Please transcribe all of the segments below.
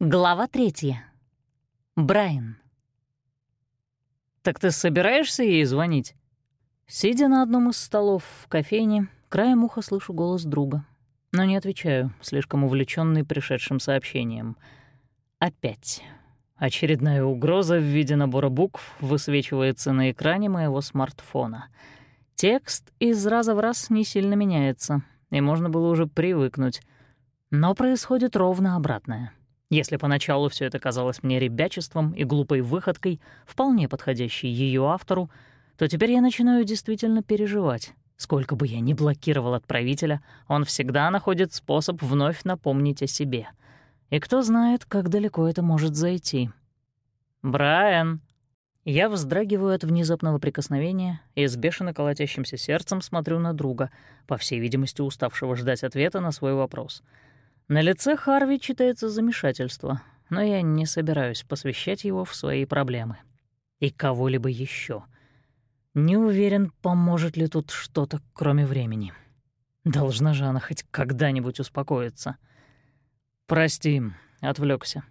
Глава третья. Брайан. «Так ты собираешься ей звонить?» Сидя на одном из столов в кофейне, краем уха слышу голос друга. Но не отвечаю, слишком увлеченный пришедшим сообщением. Опять. Очередная угроза в виде набора букв высвечивается на экране моего смартфона. Текст из раза в раз не сильно меняется, и можно было уже привыкнуть. Но происходит ровно обратное — если поначалу все это казалось мне ребячеством и глупой выходкой, вполне подходящей ее автору, то теперь я начинаю действительно переживать. Сколько бы я ни блокировал отправителя, он всегда находит способ вновь напомнить о себе. И кто знает, как далеко это может зайти. «Брайан!» Я вздрагиваю от внезапного прикосновения и с бешено колотящимся сердцем смотрю на друга, по всей видимости, уставшего ждать ответа на свой вопрос — на лице Харви читается замешательство, но я не собираюсь посвящать его в свои проблемы. И кого-либо еще. Не уверен, поможет ли тут что-то, кроме времени. Должна же она хоть когда-нибудь успокоиться. «Прости», — отвлекся.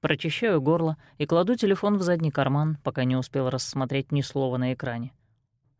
Прочищаю горло и кладу телефон в задний карман, пока не успел рассмотреть ни слова на экране.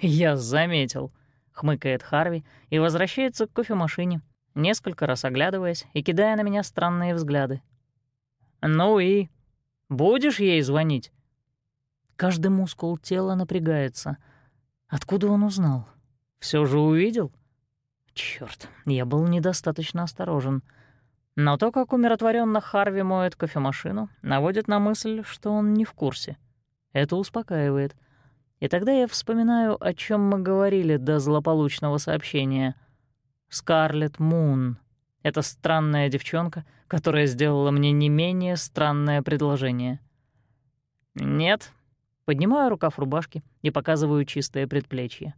«Я заметил», — хмыкает Харви и возвращается к кофемашине, несколько раз оглядываясь и кидая на меня странные взгляды. «Ну и? Будешь ей звонить?» Каждый мускул тела напрягается. Откуда он узнал? Все же увидел? Черт, я был недостаточно осторожен. Но то, как умиротворенно Харви моет кофемашину, наводит на мысль, что он не в курсе. Это успокаивает. И тогда я вспоминаю, о чем мы говорили до злополучного сообщения — Скарлетт Мун. Это странная девчонка, которая сделала мне не менее странное предложение. Нет. Поднимаю рукав рубашки и показываю чистое предплечье.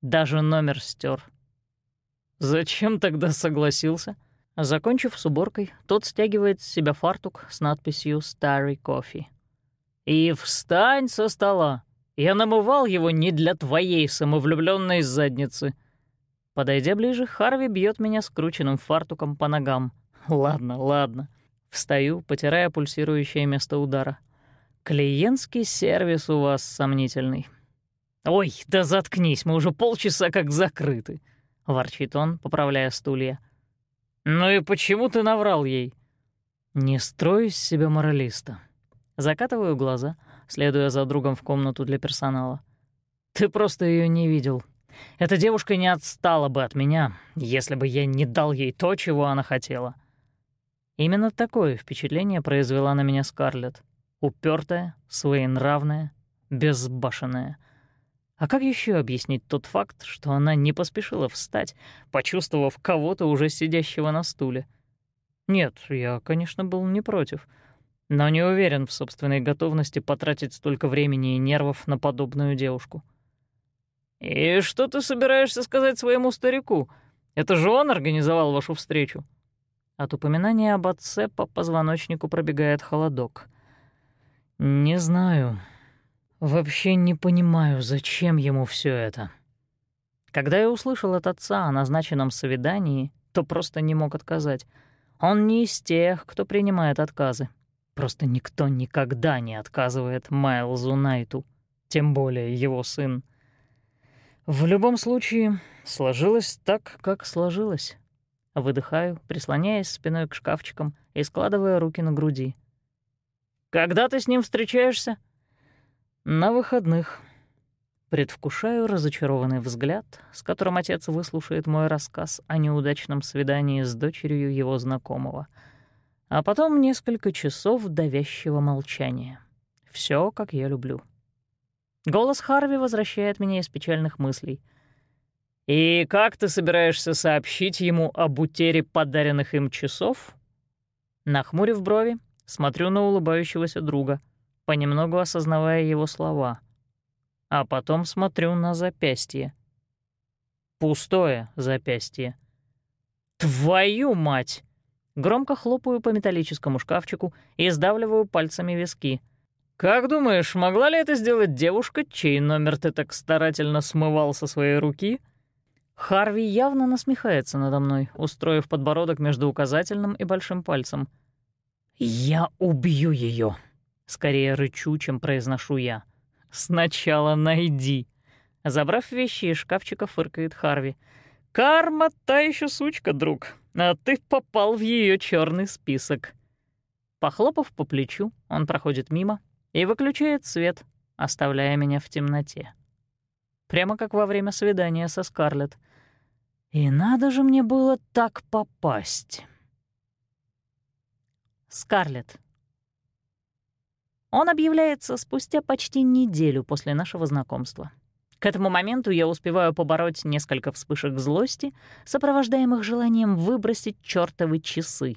Даже номер стер. Зачем тогда согласился? Закончив с уборкой, тот стягивает с себя фартук с надписью «Starry Coffee». «И встань со стола! Я намывал его не для твоей самовлюбленной задницы!» Подойдя ближе, Харви бьет меня скрученным фартуком по ногам. Ладно, ладно. Встаю, потирая пульсирующее место удара. Клиентский сервис у вас сомнительный. «Ой, да заткнись, мы уже полчаса как закрыты», — ворчит он, поправляя стулья. «Ну и почему ты наврал ей?» «Не строй из себя моралиста». Закатываю глаза, следуя за другом в комнату для персонала. «Ты просто ее не видел. Эта девушка не отстала бы от меня, если бы я не дал ей то, чего она хотела. Именно такое впечатление произвела на меня Скарлетт. Упертая, своенравная, безбашенная. А как еще объяснить тот факт, что она не поспешила встать, почувствовав кого-то уже сидящего на стуле? Нет, я, конечно, был не против, но не уверен в собственной готовности потратить столько времени и нервов на подобную девушку. «И что ты собираешься сказать своему старику? Это же он организовал вашу встречу». От упоминания об отце по позвоночнику пробегает холодок. «Не знаю. Вообще не понимаю, зачем ему все это». Когда я услышал от отца о назначенном свидании, то просто не мог отказать. Он не из тех, кто принимает отказы. Просто никто никогда не отказывает Майлзу Найту, тем более его сын. В любом случае, сложилось так, как сложилось. Выдыхаю, прислоняясь спиной к шкафчикам и складывая руки на груди. «Когда ты с ним встречаешься?» «На выходных». Предвкушаю разочарованный взгляд, с которым отец выслушает мой рассказ о неудачном свидании с дочерью его знакомого. А потом несколько часов давящего молчания. Все, как я люблю. Голос Харви возвращает меня из печальных мыслей. «И как ты собираешься сообщить ему об утере подаренных им часов?» Нахмурив брови, смотрю на улыбающегося друга, понемногу осознавая его слова. А потом смотрю на запястье. Пустое запястье. «Твою мать!» Громко хлопаю по металлическому шкафчику и сдавливаю пальцами виски — «Как думаешь, могла ли это сделать девушка, чей номер ты так старательно смывал со своей руки?» Харви явно насмехается надо мной, устроив подбородок между указательным и большим пальцем. «Я убью ее. Скорее рычу, чем произношу я. «Сначала найди». Забрав вещи из шкафчика, фыркает Харви. «Карма та еще сучка, друг, а ты попал в ее черный список». Похлопав по плечу, он проходит мимо и выключает свет, оставляя меня в темноте. Прямо как во время свидания со Скарлетт. И надо же мне было так попасть. Скарлетт. Он объявляется спустя почти неделю после нашего знакомства. К этому моменту я успеваю побороть несколько вспышек злости, сопровождаемых желанием выбросить чёртовы часы.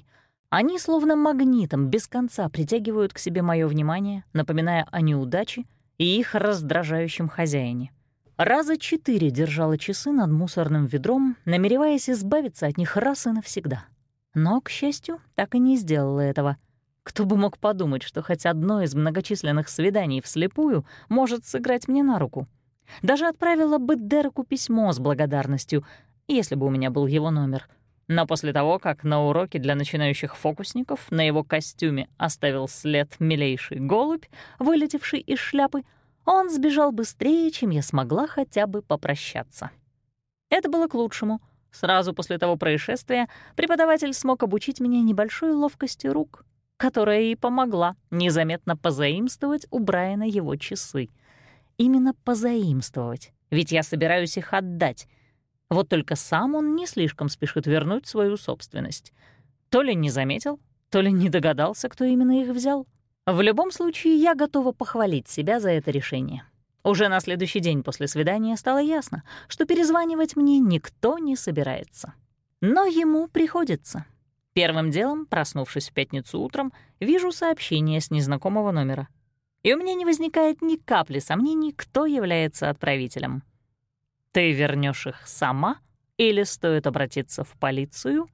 Они словно магнитом без конца притягивают к себе мое внимание, напоминая о неудаче и их раздражающем хозяине. Раза четыре держала часы над мусорным ведром, намереваясь избавиться от них раз и навсегда. Но, к счастью, так и не сделала этого. Кто бы мог подумать, что хоть одно из многочисленных свиданий вслепую может сыграть мне на руку. Даже отправила бы Дереку письмо с благодарностью, если бы у меня был его номер. Но после того, как на уроке для начинающих фокусников на его костюме оставил след милейший голубь, вылетевший из шляпы, он сбежал быстрее, чем я смогла хотя бы попрощаться. Это было к лучшему — Сразу после того происшествия преподаватель смог обучить меня небольшой ловкости рук, которая и помогла незаметно позаимствовать у Брайана его часы. Именно позаимствовать, ведь я собираюсь их отдать. Вот только сам он не слишком спешит вернуть свою собственность. То ли не заметил, то ли не догадался, кто именно их взял. В любом случае, я готова похвалить себя за это решение. Уже на следующий день после свидания стало ясно, что перезванивать мне никто не собирается. Но ему приходится. Первым делом, проснувшись в пятницу утром, вижу сообщение с незнакомого номера. И у меня не возникает ни капли сомнений, кто является отправителем. Ты вернешь их сама или стоит обратиться в полицию?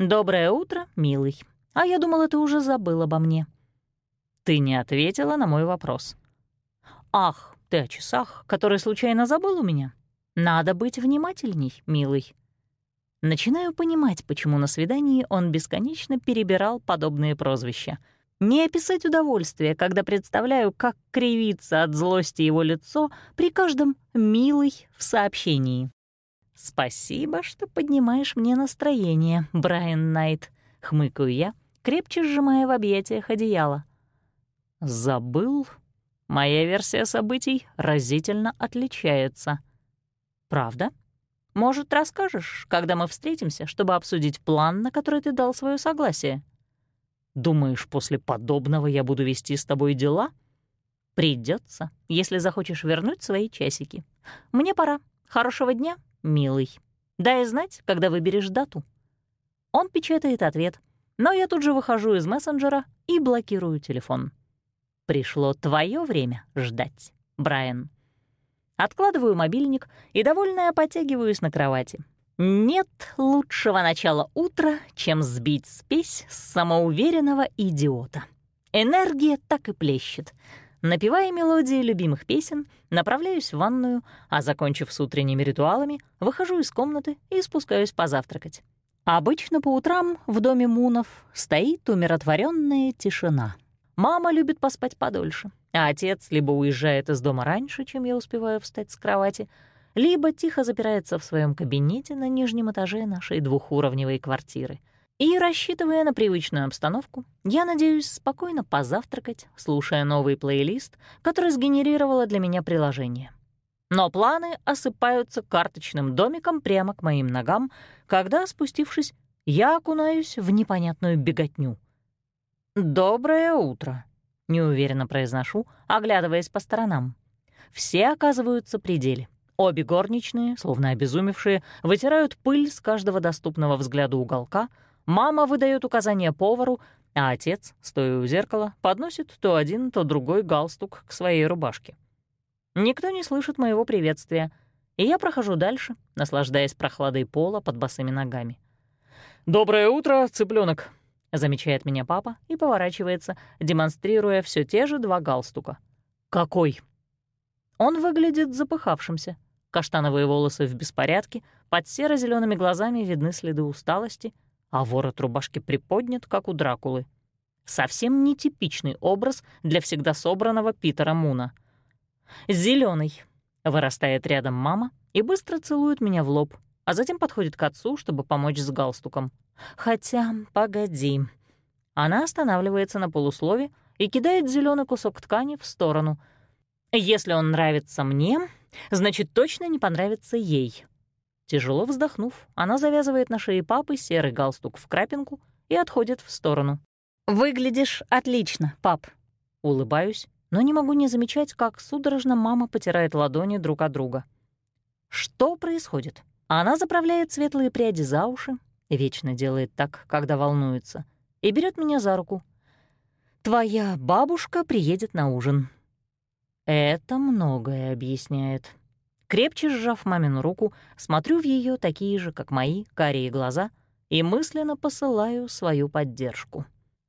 Доброе утро, милый. А я думала, ты уже забыл обо мне. Ты не ответила на мой вопрос. «Ах, ты о часах, которые случайно забыл у меня? Надо быть внимательней, милый». Начинаю понимать, почему на свидании он бесконечно перебирал подобные прозвища. Не описать удовольствие, когда представляю, как кривится от злости его лицо при каждом «милый» в сообщении. «Спасибо, что поднимаешь мне настроение, Брайан Найт», — хмыкаю я, крепче сжимая в объятиях одеяло. «Забыл?» Моя версия событий разительно отличается. Правда? Может, расскажешь, когда мы встретимся, чтобы обсудить план, на который ты дал свое согласие? Думаешь, после подобного я буду вести с тобой дела? Придется, если захочешь вернуть свои часики. Мне пора. Хорошего дня, милый. Дай знать, когда выберешь дату. Он печатает ответ, но я тут же выхожу из мессенджера и блокирую телефон. Пришло твое время ждать, Брайан. Откладываю мобильник и, довольная, потягиваюсь на кровати. Нет лучшего начала утра, чем сбить спесь с самоуверенного идиота. Энергия так и плещет. Напевая мелодии любимых песен, направляюсь в ванную, а, закончив с утренними ритуалами, выхожу из комнаты и спускаюсь позавтракать. Обычно по утрам в доме Мунов стоит умиротворенная тишина — Мама любит поспать подольше, а отец либо уезжает из дома раньше, чем я успеваю встать с кровати, либо тихо запирается в своем кабинете на нижнем этаже нашей двухуровневой квартиры. И, рассчитывая на привычную обстановку, я надеюсь спокойно позавтракать, слушая новый плейлист, который сгенерировало для меня приложение. Но планы осыпаются карточным домиком прямо к моим ногам, когда, спустившись, я окунаюсь в непонятную беготню — «Доброе утро», — неуверенно произношу, оглядываясь по сторонам. Все оказываются при деле. Обе горничные, словно обезумевшие, вытирают пыль с каждого доступного взгляду уголка, мама выдает указания повару, а отец, стоя у зеркала, подносит то один, то другой галстук к своей рубашке. Никто не слышит моего приветствия, и я прохожу дальше, наслаждаясь прохладой пола под босыми ногами. «Доброе утро, цыпленок, Замечает меня папа и поворачивается, демонстрируя все те же два галстука. «Какой?» Он выглядит запыхавшимся. Каштановые волосы в беспорядке, под серо зелеными глазами видны следы усталости, а ворот рубашки приподнят, как у Дракулы. Совсем нетипичный образ для всегда собранного Питера Муна. Зеленый. Вырастает рядом мама и быстро целует меня в лоб, а затем подходит к отцу, чтобы помочь с галстуком. Хотя, погоди. Она останавливается на полуслове и кидает зеленый кусок ткани в сторону. Если он нравится мне, значит, точно не понравится ей. Тяжело вздохнув, она завязывает на шее папы серый галстук в крапинку и отходит в сторону. «Выглядишь отлично, пап». Улыбаюсь, но не могу не замечать, как судорожно мама потирает ладони друг от друга. Что происходит? Она заправляет светлые пряди за уши, вечно делает так, когда волнуется, и берет меня за руку. «Твоя бабушка приедет на ужин». Это многое объясняет. Крепче сжав мамину руку, смотрю в ее такие же, как мои, карие глаза и мысленно посылаю свою поддержку.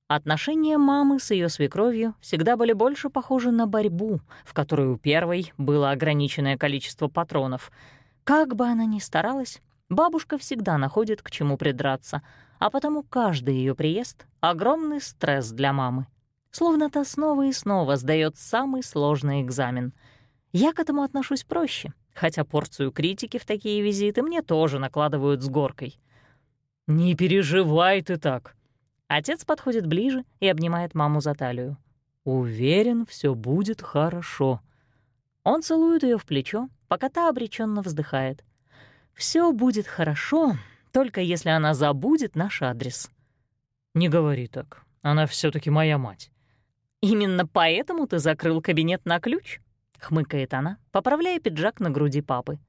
Отношения мамы с ее свекровью всегда были больше похожи на борьбу, в которой у первой было ограниченное количество патронов. Как бы она ни старалась, бабушка всегда находит к чему придраться, а потому каждый ее приезд — огромный стресс для мамы. Словно та снова и снова сдает самый сложный экзамен. Я к этому отношусь проще, хотя порцию критики в такие визиты мне тоже накладывают с горкой. «Не переживай ты так». Отец подходит ближе и обнимает маму за талию. «Уверен, все будет хорошо». Он целует ее в плечо, пока та обреченно вздыхает. Все будет хорошо, только если она забудет наш адрес». «Не говори так. Она все таки моя мать». «Именно поэтому ты закрыл кабинет на ключ?» — хмыкает она, поправляя пиджак на груди папы.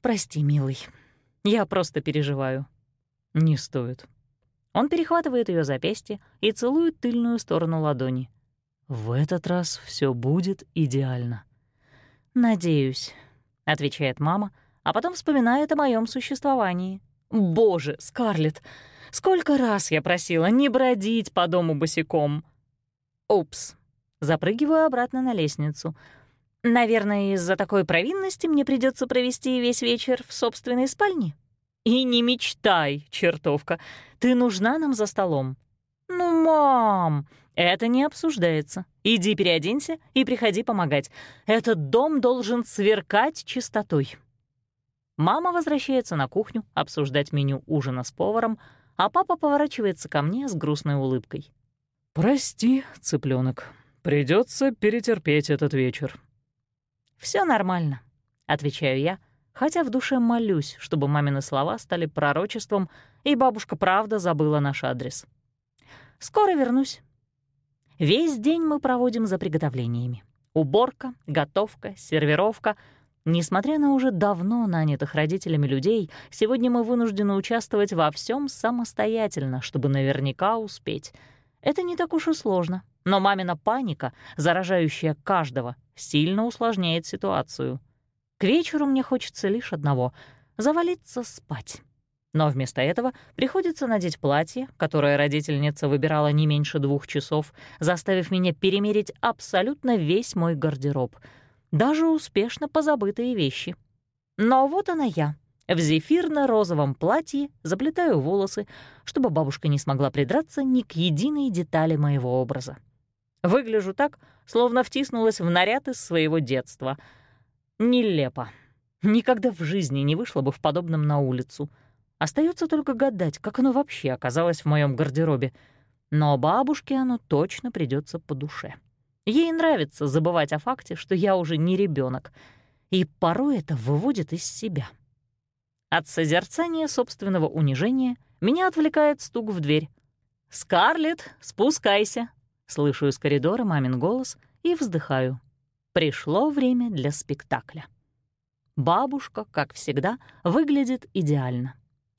«Прости, милый. Я просто переживаю». «Не стоит». Он перехватывает ее запястье и целует тыльную сторону ладони. «В этот раз все будет идеально». «Надеюсь», — отвечает мама, а потом вспоминает о моем существовании. «Боже, Скарлетт, сколько раз я просила не бродить по дому босиком!» Упс. Запрыгиваю обратно на лестницу. Наверное, из-за такой провинности мне придется провести весь вечер в собственной спальне. И не мечтай, чертовка, ты нужна нам за столом. Ну, мам, это не обсуждается. Иди переоденься и приходи помогать. Этот дом должен сверкать чистотой. Мама возвращается на кухню обсуждать меню ужина с поваром, а папа поворачивается ко мне с грустной улыбкой. «Прости, цыпленок, придется перетерпеть этот вечер». Все нормально», — отвечаю я, хотя в душе молюсь, чтобы мамины слова стали пророчеством, и бабушка правда забыла наш адрес. «Скоро вернусь». Весь день мы проводим за приготовлениями. Уборка, готовка, сервировка. Несмотря на уже давно нанятых родителями людей, сегодня мы вынуждены участвовать во всем самостоятельно, чтобы наверняка успеть — это не так уж и сложно, но мамина паника, заражающая каждого, сильно усложняет ситуацию. К вечеру мне хочется лишь одного — завалиться спать. Но вместо этого приходится надеть платье, которое родительница выбирала не меньше двух часов, заставив меня перемерить абсолютно весь мой гардероб, даже успешно позабытые вещи. Но вот она я, в зефирно-розовом платье заплетаю волосы, чтобы бабушка не смогла придраться ни к единой детали моего образа. Выгляжу так, словно втиснулась в наряд из своего детства. Нелепо. Никогда в жизни не вышла бы в подобном на улицу. Остается только гадать, как оно вообще оказалось в моем гардеробе. Но бабушке оно точно придется по душе. Ей нравится забывать о факте, что я уже не ребенок, и порой это выводит из себя. От созерцания собственного унижения меня отвлекает стук в дверь. «Скарлетт, спускайся!» Слышу из коридора мамин голос и вздыхаю. Пришло время для спектакля. Бабушка, как всегда, выглядит идеально.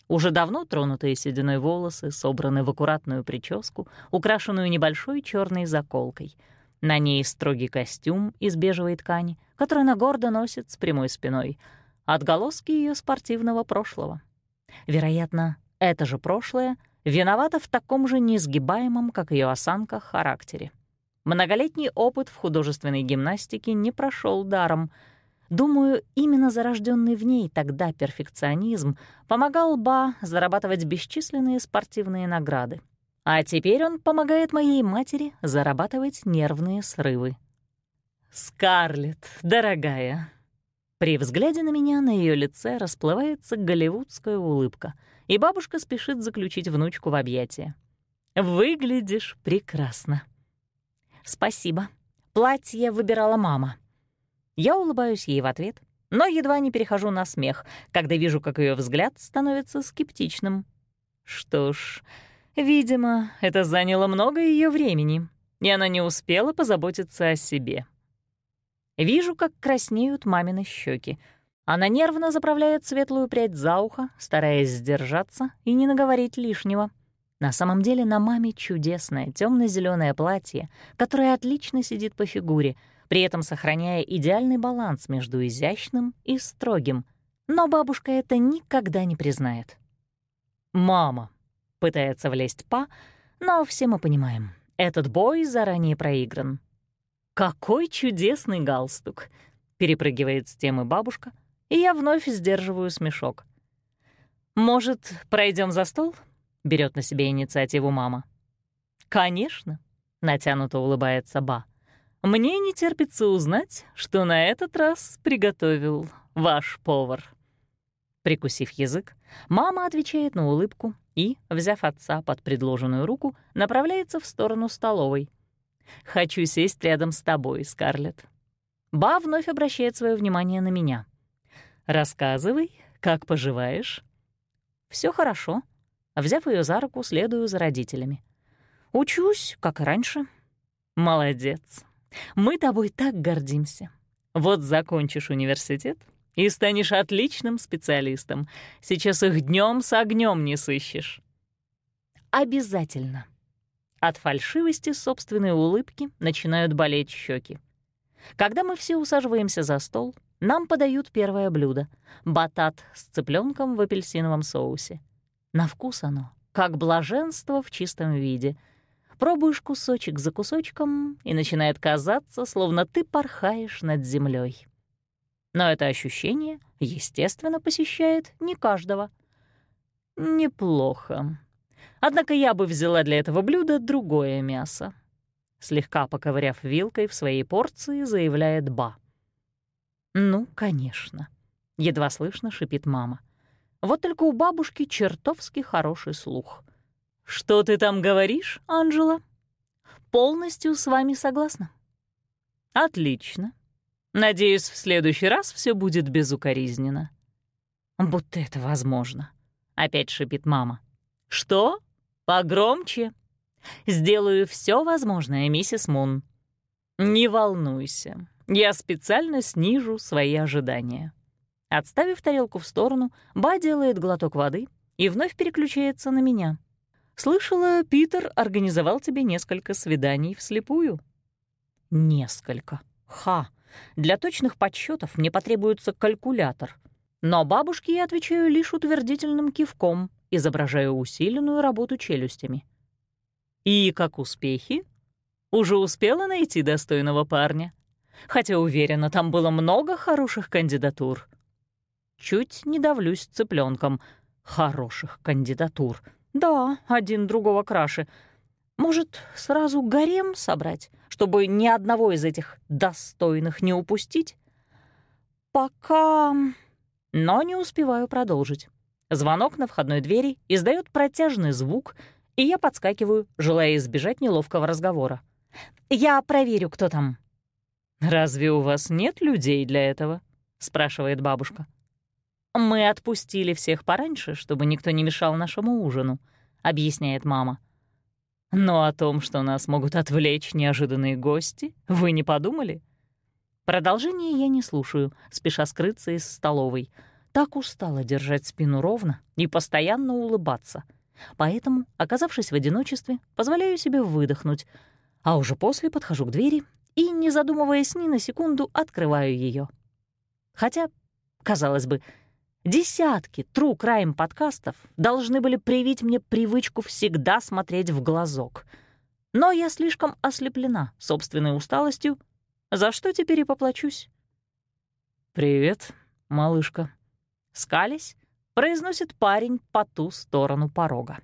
Уже давно тронутые сединой волосы собраны в аккуратную прическу, украшенную небольшой черной заколкой. На ней строгий костюм из бежевой ткани, который она гордо носит с прямой спиной — отголоски ее спортивного прошлого. Вероятно, это же прошлое виновато в таком же несгибаемом, как ее осанка, характере. Многолетний опыт в художественной гимнастике не прошел даром. Думаю, именно зарожденный в ней тогда перфекционизм помогал Ба зарабатывать бесчисленные спортивные награды. А теперь он помогает моей матери зарабатывать нервные срывы. «Скарлетт, дорогая!» При взгляде на меня на ее лице расплывается голливудская улыбка, и бабушка спешит заключить внучку в объятия. «Выглядишь прекрасно!» «Спасибо. Платье выбирала мама». Я улыбаюсь ей в ответ, но едва не перехожу на смех, когда вижу, как ее взгляд становится скептичным. Что ж, видимо, это заняло много ее времени, и она не успела позаботиться о себе. Вижу, как краснеют мамины щеки. Она нервно заправляет светлую прядь за ухо, стараясь сдержаться и не наговорить лишнего. На самом деле на маме чудесное темно зеленое платье, которое отлично сидит по фигуре, при этом сохраняя идеальный баланс между изящным и строгим. Но бабушка это никогда не признает. «Мама», — пытается влезть Па, но все мы понимаем, этот бой заранее проигран. «Какой чудесный галстук!» — перепрыгивает с темы бабушка, и я вновь сдерживаю смешок. «Может, пройдем за стол?» — берет на себе инициативу мама. «Конечно», — натянуто улыбается Ба. «Мне не терпится узнать, что на этот раз приготовил ваш повар». Прикусив язык, мама отвечает на улыбку и, взяв отца под предложенную руку, направляется в сторону столовой. «Хочу сесть рядом с тобой, Скарлетт». Ба вновь обращает свое внимание на меня. «Рассказывай, как поживаешь?» Все хорошо», Взяв ее за руку, следую за родителями. «Учусь, как и раньше». «Молодец. Мы тобой так гордимся. Вот закончишь университет и станешь отличным специалистом. Сейчас их днем с огнем не сыщешь». «Обязательно». От фальшивости собственной улыбки начинают болеть щеки. Когда мы все усаживаемся за стол, нам подают первое блюдо — батат с цыпленком в апельсиновом соусе. На вкус оно, как блаженство в чистом виде. Пробуешь кусочек за кусочком, и начинает казаться, словно ты порхаешь над землей. Но это ощущение, естественно, посещает не каждого. Неплохо. Однако я бы взяла для этого блюда другое мясо. Слегка поковыряв вилкой в своей порции, заявляет Ба. «Ну, конечно», — едва слышно шипит мама. — вот только у бабушки чертовски хороший слух. «Что ты там говоришь, Анжела?» «Полностью с вами согласна». «Отлично. Надеюсь, в следующий раз все будет безукоризненно». «Будто это возможно», — опять шипит мама. «Что? Погромче. Сделаю все возможное, миссис Мун». «Не волнуйся, я специально снижу свои ожидания». Отставив тарелку в сторону, Ба делает глоток воды и вновь переключается на меня. «Слышала, Питер организовал тебе несколько свиданий вслепую?» «Несколько. Ха! Для точных подсчетов мне потребуется калькулятор. Но бабушке я отвечаю лишь утвердительным кивком, изображая усиленную работу челюстями. «И как успехи? Уже успела найти достойного парня? Хотя, уверена, там было много хороших кандидатур». Чуть не давлюсь цыпленком. Хороших кандидатур. Да, один другого краше. Может, сразу гарем собрать, чтобы ни одного из этих достойных не упустить? Пока... Но не успеваю продолжить. Звонок на входной двери издает протяжный звук, и я подскакиваю, желая избежать неловкого разговора. «Я проверю, кто там». «Разве у вас нет людей для этого?» — спрашивает бабушка. «Мы отпустили всех пораньше, чтобы никто не мешал нашему ужину», — объясняет мама. «Но о том, что нас могут отвлечь неожиданные гости, вы не подумали?» Продолжение я не слушаю, спеша скрыться из столовой. Так устала держать спину ровно и постоянно улыбаться. Поэтому, оказавшись в одиночестве, позволяю себе выдохнуть, а уже после подхожу к двери и, не задумываясь ни на секунду, открываю ее. Хотя, казалось бы, Десятки true crime подкастов должны были привить мне привычку всегда смотреть в глазок. Но я слишком ослеплена собственной усталостью, за что теперь и поплачусь. «Привет, малышка», — скались, произносит парень по ту сторону порога.